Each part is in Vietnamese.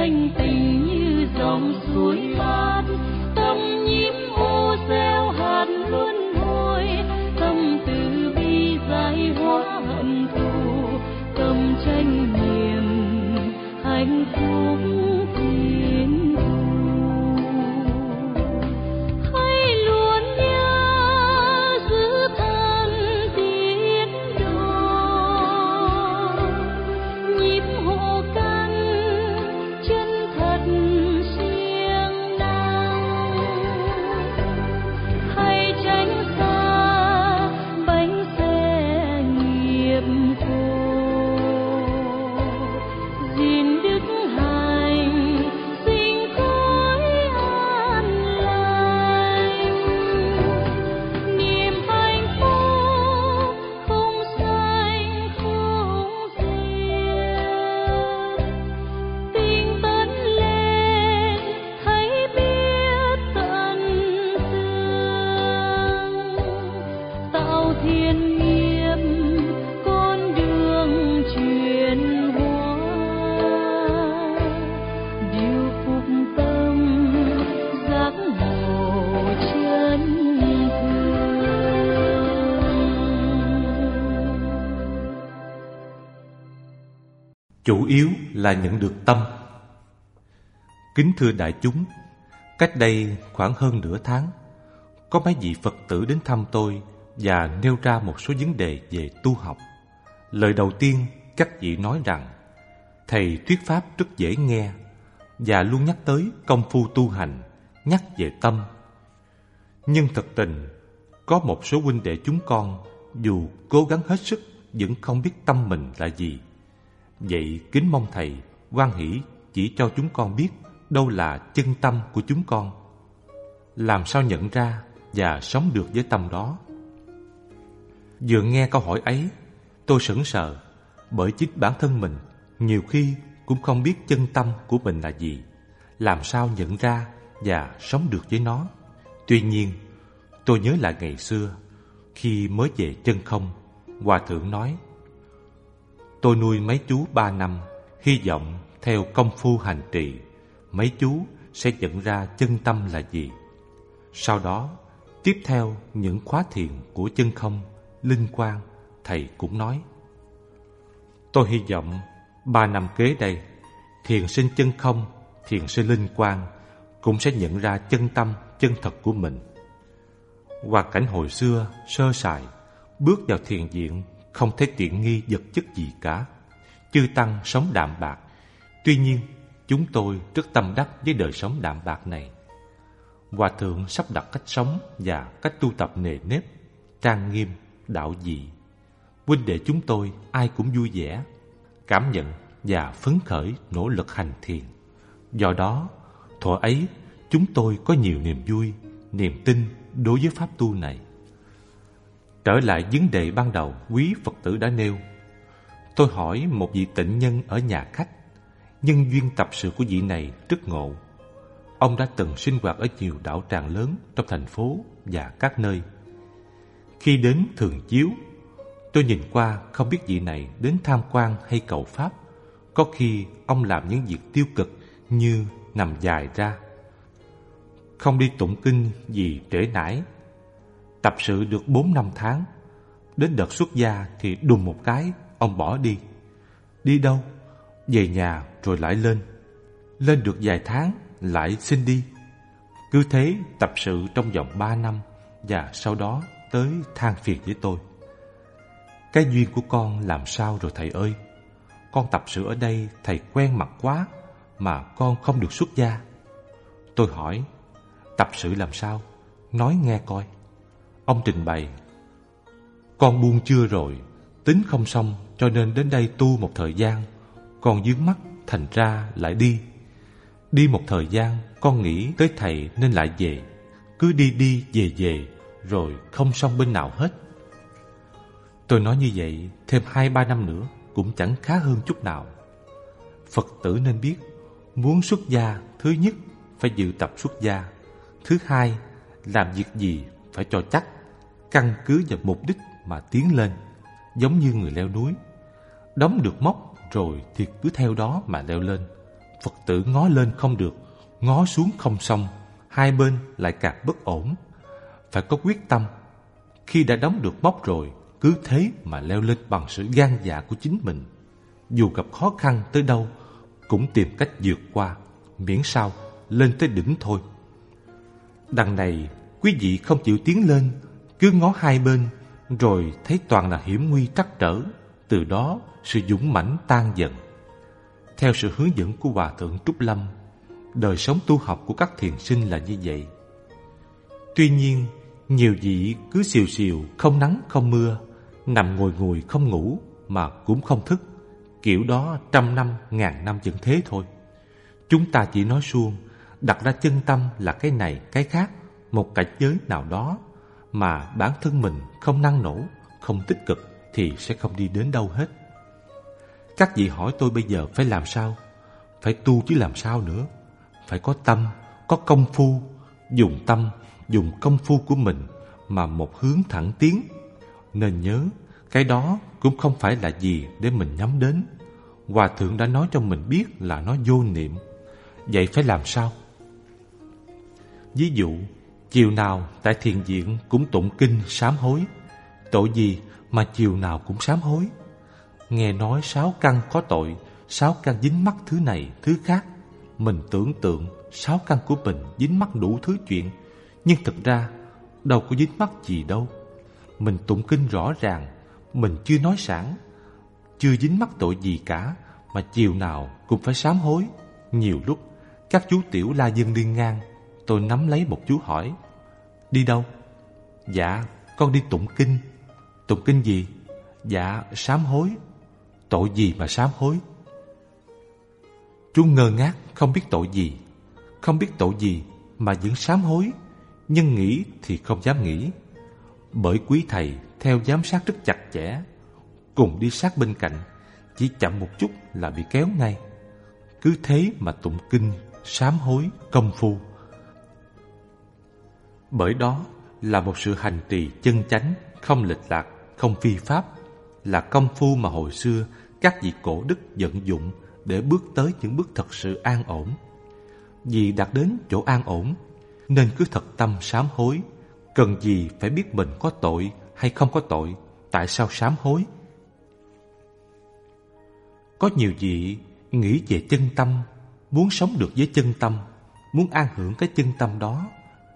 thanh tình như dòng suối lan tâm nhím ô gieo hạt luôn hồi tâm từ bi giải hóa hận thù. Tâm tranh niềm hạnh phúc. Chủ yếu là nhận được tâm. Kính thưa đại chúng, cách đây khoảng hơn nửa tháng, có mấy vị Phật tử đến thăm tôi và nêu ra một số vấn đề về tu học. Lời đầu tiên, các vị nói rằng thầy thuyết pháp rất dễ nghe và luôn nhắc tới công phu tu hành, nhắc về tâm. Nhưng thật tình, có một số huynh đệ chúng con dù cố gắng hết sức vẫn không biết tâm mình là gì. Vậy kính mong Thầy quan hỷ chỉ cho chúng con biết đâu là chân tâm của chúng con. Làm sao nhận ra và sống được với tâm đó. Vừa nghe câu hỏi ấy, tôi sững sờ bởi chính bản thân mình nhiều khi cũng không biết chân tâm của mình là gì, làm sao nhận ra và sống được với nó. Tuy nhiên, tôi nhớ lại ngày xưa khi mới về chân không, Hòa Thượng nói Tôi nuôi mấy chú ba năm, hy vọng theo công phu hành trì, mấy chú sẽ nhận ra chân tâm là gì. Sau đó, tiếp theo những khóa thiền của chân không, linh quang thầy cũng nói. Tôi hy vọng ba năm kế đây, thiền sinh chân không, thiền sinh linh quang cũng sẽ nhận ra chân tâm, chân thật của mình. Hoàn cảnh hồi xưa, sơ sài, bước vào thiền viện không thấy tiện nghi vật chất gì cả. Chư Tăng sống đạm bạc. Tuy nhiên, chúng tôi rất tâm đắc với đời sống đạm bạc này. Hòa Thượng sắp đặt cách sống và cách tu tập nề nếp, trang nghiêm, đạo dị. Huynh đệ chúng tôi ai cũng vui vẻ, cảm nhận và phấn khởi nỗ lực hành thiền. Do đó, thuở ấy chúng tôi có nhiều niềm vui, niềm tin đối với pháp tu này. Trở lại vấn đề ban đầu quý Phật tử đã nêu. Tôi hỏi một vị tịnh nhân ở nhà khách, Nhân duyên tập sự của vị này rất ngộ. Ông đã từng sinh hoạt ở nhiều đảo tràng lớn trong thành phố và các nơi. Khi đến Thường Chiếu, Tôi nhìn qua không biết vị này đến tham quan hay cầu Pháp. Có khi ông làm những việc tiêu cực như nằm dài ra. Không đi tụng kinh vì trễ nải Tập sự được 4 năm tháng. Đến đợt xuất gia thì đùng một cái, Ông bỏ đi. Đi đâu? Về nhà rồi lại lên. Lên được vài tháng, lại xin đi. Cứ thế tập sự trong vòng 3 năm, Và sau đó tới than phiền với tôi. Cái duyên của con làm sao rồi, thầy ơi? Con tập sự ở đây, thầy quen mặt quá Mà con không được xuất gia. Tôi hỏi, Tập sự làm sao? Nói nghe coi. Ông trình bày Con buông chưa rồi Tính không xong cho nên đến đây tu một thời gian Con dướng mắt thành ra lại đi. Đi một thời gian con nghĩ tới thầy nên lại về Cứ đi đi về về Rồi không xong bên nào hết. Tôi nói như vậy Thêm hai ba năm nữa Cũng chẳng khá hơn chút nào. Phật tử nên biết Muốn xuất gia Thứ nhất phải dự tập xuất gia Thứ hai làm việc gì phải cho chắc, căn cứ vào mục đích mà tiến lên, giống như người leo núi. Đóng được mốc rồi thì cứ theo đó mà leo lên. Phật tử ngó lên không được, ngó xuống không xong, hai bên lại càng bất ổn. Phải có quyết tâm. Khi đã đóng được mốc rồi, cứ thế mà leo lên bằng sự gan dạ của chính mình. Dù gặp khó khăn tới đâu, cũng tìm cách vượt qua, miễn sao lên tới đỉnh thôi. Đằng này, quý vị không chịu tiến lên, cứ ngó hai bên, rồi thấy toàn là hiểm nguy trắc trở. Từ đó, sự dũng mãnh tan dần. Theo sự hướng dẫn của Hòa Thượng Trúc Lâm, đời sống tu học của các thiền sinh là như vậy. Tuy nhiên, nhiều vị cứ xìu xìu, không nắng không mưa, nằm ngồi ngồi không ngủ mà cũng không thức. Kiểu đó trăm năm, ngàn năm vẫn thế thôi. Chúng ta chỉ nói suông, đặt ra chân tâm là cái này, cái khác, một cảnh giới nào đó mà bản thân mình không năng nổ, không tích cực thì sẽ không đi đến đâu hết. Các vị hỏi tôi bây giờ phải làm sao? Phải tu chứ làm sao nữa? Phải có tâm, có công phu, dùng tâm, dùng công phu của mình mà một hướng thẳng tiến. Nên nhớ, cái đó cũng không phải là gì để mình nhắm đến. Hòa thượng đã nói cho mình biết là nó vô niệm. Vậy phải làm sao? Ví dụ, chiều nào tại thiền viện cũng tụng kinh sám hối. Tội gì mà chiều nào cũng sám hối? Nghe nói sáu căn có tội, sáu căn dính mắc thứ này, thứ khác. Mình tưởng tượng sáu căn của mình dính mắc đủ thứ chuyện, nhưng thực ra đâu có dính mắc gì đâu. Mình tụng kinh rõ ràng, mình chưa nói sẵn, chưa dính mắc tội gì cả, mà chiều nào cũng phải sám hối. Nhiều lúc, các chú tiểu la dân đi ngang, tôi nắm lấy một chú hỏi, đi đâu? Dạ, con đi tụng kinh. Tụng kinh gì? Dạ, sám hối. Tội gì mà sám hối? Chú ngơ ngác không biết tội gì Không biết tội gì mà vẫn sám hối Nhưng nghĩ thì không dám nghĩ Bởi quý thầy theo giám sát rất chặt chẽ Cùng đi sát bên cạnh Chỉ chậm một chút là bị kéo ngay Cứ thế mà tụng kinh, sám hối, công phu bởi đó là một sự hành trì chân chánh Không lệch lạc, không phi pháp Là công phu mà hồi xưa các vị cổ đức vận dụng để bước tới những bước thật sự an ổn. Vì đạt đến chỗ an ổn, nên cứ thật tâm sám hối. Cần gì phải biết mình có tội hay không có tội, tại sao sám hối? Có nhiều vị nghĩ về chân tâm, muốn sống được với chân tâm, muốn an hưởng cái chân tâm đó,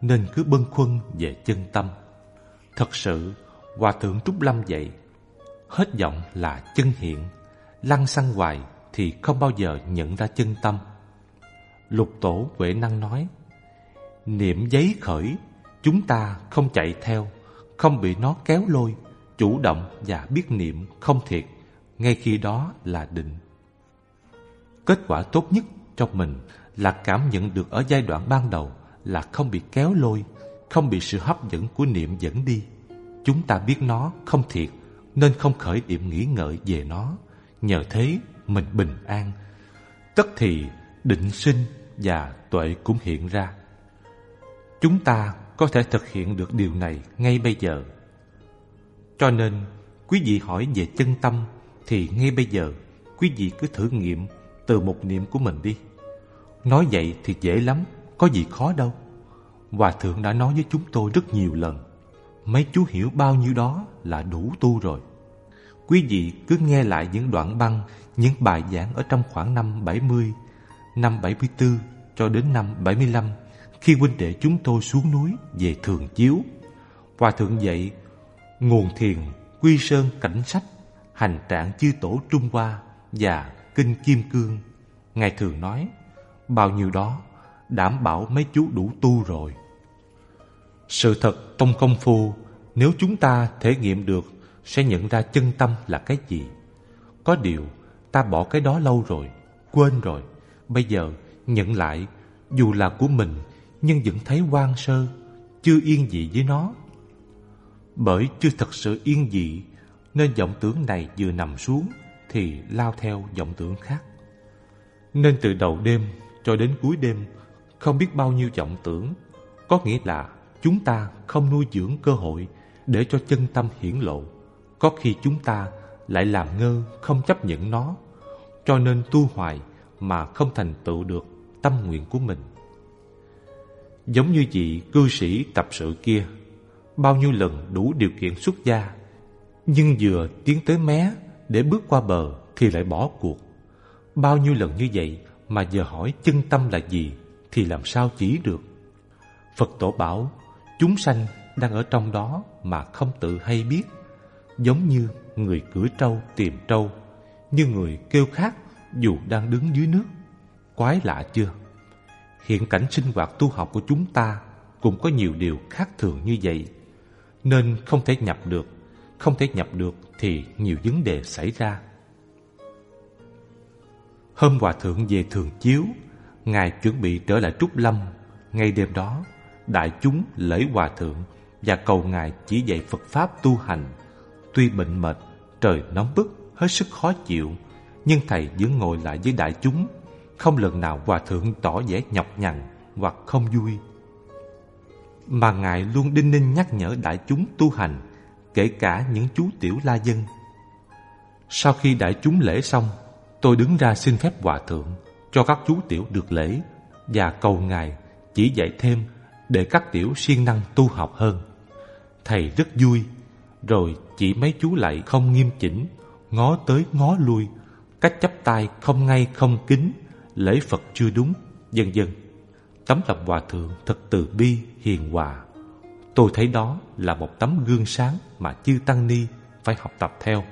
nên cứ bâng khuâng về chân tâm. Thật sự, Hòa Thượng Trúc Lâm vậy, hết giọng là chân hiện, lăng xăng hoài thì không bao giờ nhận ra chân tâm. Lục tổ Huệ Năng nói, niệm giấy khởi, chúng ta không chạy theo, không bị nó kéo lôi, chủ động và biết niệm không thiệt, ngay khi đó là định. Kết quả tốt nhất cho mình là cảm nhận được ở giai đoạn ban đầu là không bị kéo lôi, không bị sự hấp dẫn của niệm dẫn đi. Chúng ta biết nó không thiệt nên không khởi điểm nghĩ ngợi về nó. Nhờ thế mình bình an. Tất thì định sinh và tuệ cũng hiện ra. Chúng ta có thể thực hiện được điều này ngay bây giờ. Cho nên quý vị hỏi về chân tâm Thì ngay bây giờ quý vị cứ thử nghiệm từ một niệm của mình đi. Nói vậy thì dễ lắm, có gì khó đâu Hòa thượng đã nói với chúng tôi rất nhiều lần Mấy chú hiểu bao nhiêu đó là đủ tu rồi Quý vị cứ nghe lại những đoạn băng những bài giảng ở trong khoảng năm 70, năm 74 cho đến năm 75 khi huynh đệ chúng tôi xuống núi về Thường Chiếu. Hòa thượng dạy nguồn thiền, quy sơn cảnh sách, hành trạng chư tổ Trung Hoa và kinh Kim Cương. Ngài thường nói, bao nhiêu đó đảm bảo mấy chú đủ tu rồi. Sự thật trong công phu, nếu chúng ta thể nghiệm được sẽ nhận ra chân tâm là cái gì. Có điều, Ta bỏ cái đó lâu rồi Quên rồi Bây giờ nhận lại Dù là của mình Nhưng vẫn thấy quan sơ Chưa yên dị với nó Bởi chưa thật sự yên dị Nên vọng tưởng này vừa nằm xuống Thì lao theo vọng tưởng khác Nên từ đầu đêm cho đến cuối đêm không biết bao nhiêu vọng tưởng Có nghĩa là chúng ta không nuôi dưỡng cơ hội để cho chân tâm hiển lộ. Có khi chúng ta lại làm ngơ không chấp nhận nó, cho nên tu hoài mà không thành tựu được tâm nguyện của mình. Giống như vị cư sĩ tập sự kia, bao nhiêu lần đủ điều kiện xuất gia, nhưng vừa tiến tới mé để bước qua bờ thì lại bỏ cuộc. Bao nhiêu lần như vậy mà giờ hỏi chân tâm là gì thì làm sao chỉ được. Phật tổ bảo chúng sanh đang ở trong đó mà không tự hay biết, giống như người cưỡi trâu tìm trâu, như người kêu khát dù đang đứng dưới nước. Quái lạ chưa? Hiện cảnh sinh hoạt tu học của chúng ta cũng có nhiều điều khác thường như vậy, nên không thể nhập được. Không thể nhập được thì nhiều vấn đề xảy ra. Hôm Hòa Thượng về Thường Chiếu, Ngài chuẩn bị trở lại Trúc Lâm. Ngay đêm đó, đại chúng lễ Hòa Thượng và cầu Ngài chỉ dạy Phật Pháp tu hành. Tuy bệnh mệt, trời nóng bức, hết sức khó chịu, nhưng Thầy vẫn ngồi lại với đại chúng, không lần nào Hòa Thượng tỏ vẻ nhọc nhằn hoặc không vui. Mà Ngài luôn đinh ninh nhắc nhở đại chúng tu hành, kể cả những chú tiểu la dân. Sau khi đại chúng lễ xong, tôi đứng ra xin phép Hòa Thượng cho các chú tiểu được lễ và cầu Ngài chỉ dạy thêm để các tiểu siêng năng tu học hơn. Thầy rất vui, rồi chỉ mấy chú lại không nghiêm chỉnh, ngó tới ngó lui, cách chắp tay không ngay không kính, lễ Phật chưa đúng, vân vân. Tấm lòng hòa thượng thật từ bi, hiền hòa. Tôi thấy đó là một tấm gương sáng mà chư Tăng Ni phải học tập theo.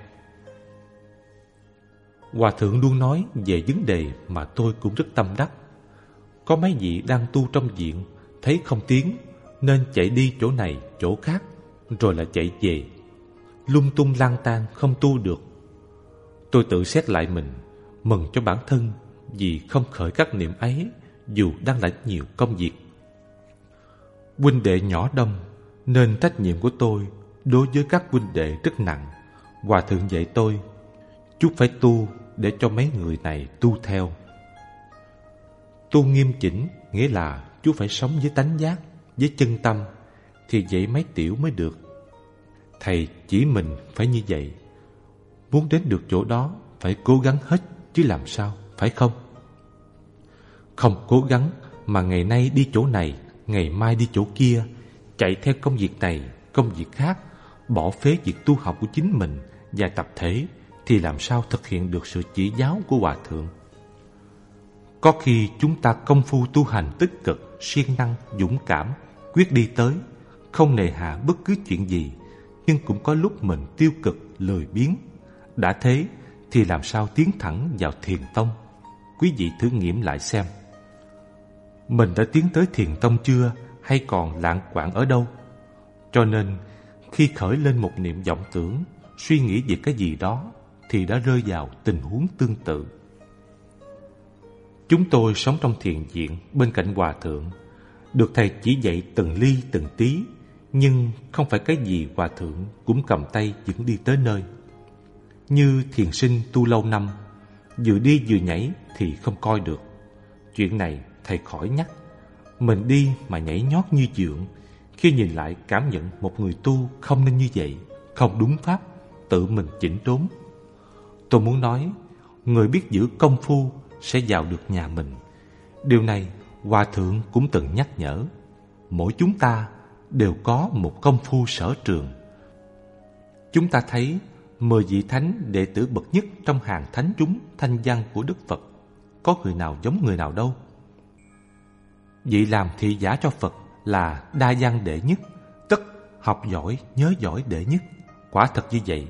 Hòa thượng luôn nói về vấn đề mà tôi cũng rất tâm đắc. Có mấy vị đang tu trong viện, thấy không tiến, nên chạy đi chỗ này, chỗ khác, rồi lại chạy về. Lung tung lang tan không tu được. Tôi tự xét lại mình, mừng cho bản thân vì không khởi các niệm ấy dù đang lãnh nhiều công việc. Huynh đệ nhỏ đông nên trách nhiệm của tôi đối với các huynh đệ rất nặng. Hòa thượng dạy tôi, chú phải tu để cho mấy người này tu theo. Tu nghiêm chỉnh nghĩa là chú phải sống với tánh giác, với chân tâm, thì vậy mấy tiểu mới được. Thầy chỉ mình phải như vậy. Muốn đến được chỗ đó phải cố gắng hết chứ làm sao, phải không? Không cố gắng mà ngày nay đi chỗ này, ngày mai đi chỗ kia, chạy theo công việc này, công việc khác, bỏ phế việc tu học của chính mình và tập thể thì làm sao thực hiện được sự chỉ giáo của Hòa Thượng. Có khi chúng ta công phu tu hành tích cực, siêng năng, dũng cảm, quyết đi tới, không nề hà bất cứ chuyện gì, nhưng cũng có lúc mình tiêu cực, lười biếng. Đã thế thì làm sao tiến thẳng vào thiền tông? Quý vị thử nghiệm lại xem. Mình đã tiến tới thiền tông chưa hay còn lạng quạng ở đâu? Cho nên, khi khởi lên một niệm vọng tưởng, suy nghĩ về cái gì đó, thì đã rơi vào tình huống tương tự. Chúng tôi sống trong thiền viện bên cạnh hòa thượng, được thầy chỉ dạy từng ly từng tí, nhưng không phải cái gì hòa thượng cũng cầm tay dẫn đi tới nơi. Như thiền sinh tu lâu năm, vừa đi vừa nhảy thì không coi được. Chuyện này thầy khỏi nhắc. Mình đi mà nhảy nhót như dượng, khi nhìn lại cảm nhận một người tu không nên như vậy, không đúng pháp, tự mình chỉnh đốn. Tôi muốn nói, người biết giữ công phu sẽ vào được nhà mình. Điều này Hòa Thượng cũng từng nhắc nhở. Mỗi chúng ta đều có một công phu sở trường. Chúng ta thấy mười vị thánh đệ tử bậc nhất trong hàng thánh chúng thanh văn của Đức Phật. Có người nào giống người nào đâu. Vị làm thị giả cho Phật là đa văn đệ nhất, tức học giỏi, nhớ giỏi đệ nhất. Quả thật như vậy,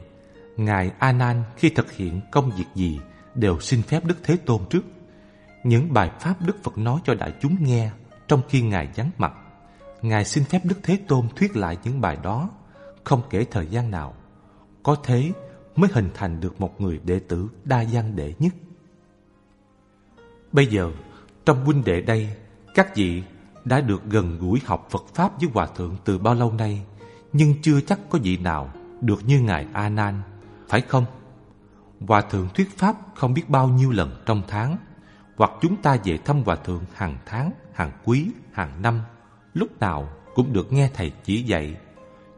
Ngài A Nan khi thực hiện công việc gì đều xin phép Đức Thế Tôn trước. Những bài pháp Đức Phật nói cho đại chúng nghe trong khi Ngài vắng mặt. Ngài xin phép Đức Thế Tôn thuyết lại những bài đó, không kể thời gian nào. Có thế mới hình thành được một người đệ tử đa văn đệ nhất. Bây giờ, trong huynh đệ đây, các vị đã được gần gũi học Phật Pháp với Hòa Thượng từ bao lâu nay, nhưng chưa chắc có vị nào được như Ngài A Nan, phải không? Hòa Thượng thuyết Pháp không biết bao nhiêu lần trong tháng, hoặc chúng ta về thăm Hòa Thượng hàng tháng, hàng quý, hàng năm, lúc nào cũng được nghe thầy chỉ dạy,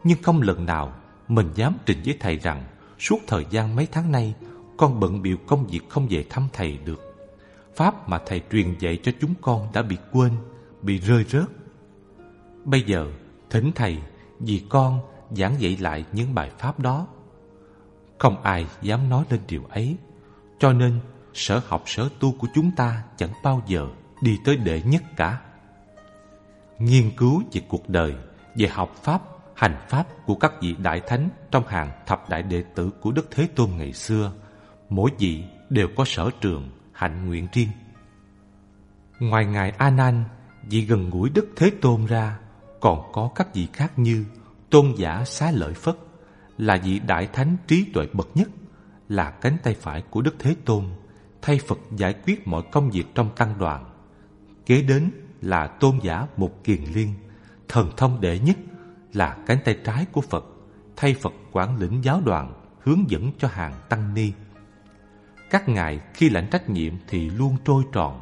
nhưng không lần nào mình dám trình với thầy rằng suốt thời gian mấy tháng nay con bận biểu công việc không về thăm thầy được. Pháp mà thầy truyền dạy cho chúng con đã bị quên, bị rơi rớt. Bây giờ, thỉnh thầy vì con giảng dạy lại những bài pháp đó. Không ai dám nói lên điều ấy, cho nên sở học sở tu của chúng ta chẳng bao giờ đi tới đệ nhất cả. Nghiên cứu về cuộc đời, về học pháp, hành pháp của các vị đại thánh trong hàng thập đại đệ tử của Đức Thế Tôn ngày xưa, mỗi vị đều có sở trường, hạnh nguyện riêng. Ngoài Ngài A Nan, vị gần gũi Đức Thế Tôn ra, còn có các vị khác như Tôn giả Xá Lợi Phất, là vị đại thánh trí tuệ bậc nhất, là cánh tay phải của Đức Thế Tôn, thay Phật giải quyết mọi công việc trong tăng đoàn. Kế đến là tôn giả Mục Kiền Liên, thần thông đệ nhất, là cánh tay trái của Phật, thay Phật quản lĩnh giáo đoàn, hướng dẫn cho hàng tăng ni. Các ngài khi lãnh trách nhiệm thì luôn trôi tròn,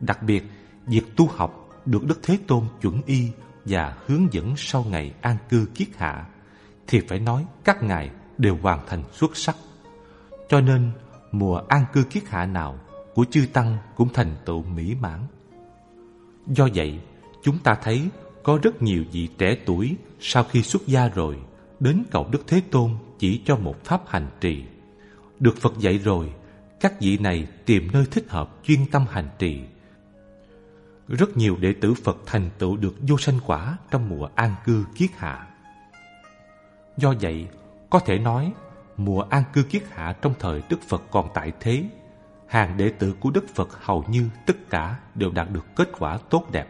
đặc biệt việc tu học được Đức Thế Tôn chuẩn y và hướng dẫn sau ngày an cư kiết hạ, thì phải nói các ngài đều hoàn thành xuất sắc. Cho nên mùa an cư kiết hạ nào của chư Tăng cũng thành tựu mỹ mãn. Do vậy, chúng ta thấy có rất nhiều vị trẻ tuổi sau khi xuất gia rồi đến cầu Đức Thế Tôn chỉ cho một pháp hành trì. Được Phật dạy rồi, các vị này tìm nơi thích hợp chuyên tâm hành trì. Rất nhiều đệ tử Phật thành tựu được vô sanh quả trong mùa an cư kiết hạ. Do vậy, có thể nói mùa an cư kiết hạ trong thời Đức Phật còn tại thế, hàng đệ tử của Đức Phật hầu như tất cả đều đạt được kết quả tốt đẹp.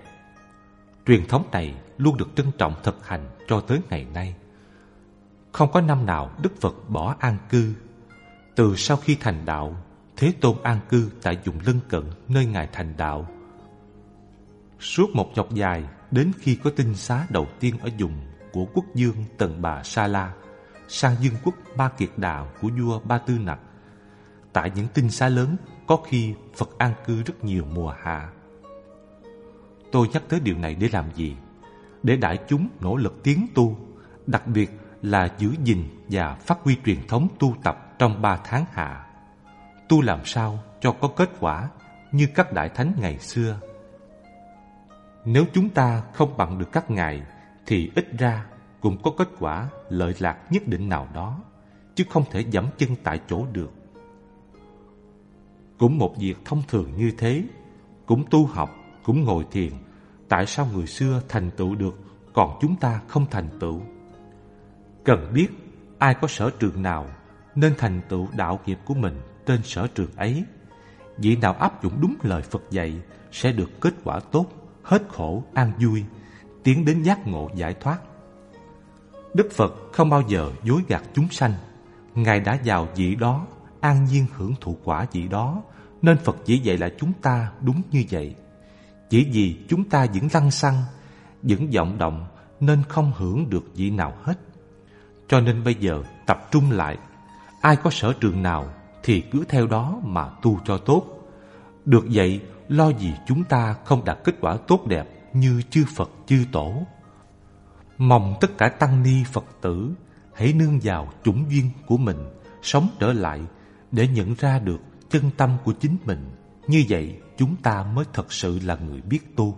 Truyền thống này luôn được trân trọng thực hành cho tới ngày nay. Không có năm nào Đức Phật bỏ an cư. Từ sau khi thành đạo, Thế Tôn an cư tại vùng lân cận nơi Ngài thành đạo. Suốt một dọc dài đến khi có tinh xá đầu tiên ở vùng của quốc dương Tần Bà Sa La sang dương quốc Ba Kiệt Đạo của vua Ba Tư Nặc. Tại những tinh xá lớn, có khi Phật an cư rất nhiều mùa hạ. Tôi nhắc tới điều này để làm gì? Để đại chúng nỗ lực tiến tu, đặc biệt là giữ gìn và phát huy truyền thống tu tập trong ba tháng hạ. Tu làm sao cho có kết quả như các đại thánh ngày xưa. Nếu chúng ta không bằng được các ngài, thì ít ra cũng có kết quả lợi lạc nhất định nào đó, chứ không thể dẫm chân tại chỗ được. Cũng một việc thông thường như thế, cũng tu học, cũng ngồi thiền, tại sao người xưa thành tựu được, còn chúng ta không thành tựu? Cần biết ai có sở trường nào nên thành tựu đạo nghiệp của mình trên sở trường ấy. Vị nào áp dụng đúng lời Phật dạy sẽ được kết quả tốt, hết khổ, an vui, tiến đến giác ngộ giải thoát. Đức Phật không bao giờ dối gạt chúng sanh. Ngài đã vào vị đó, an nhiên hưởng thụ quả vị đó, nên Phật chỉ dạy là chúng ta đúng như vậy. Chỉ vì chúng ta vẫn lăng xăng, vẫn vọng động nên không hưởng được vị nào hết. Cho nên bây giờ tập trung lại, ai có sở trường nào thì cứ theo đó mà tu cho tốt. Được vậy, lo gì chúng ta không đạt kết quả tốt đẹp như chư Phật chư Tổ. Mong tất cả tăng ni Phật tử hãy nương vào chủng duyên của mình, sống trở lại để nhận ra được chân tâm của chính mình. Như vậy chúng ta mới thật sự là người biết tu.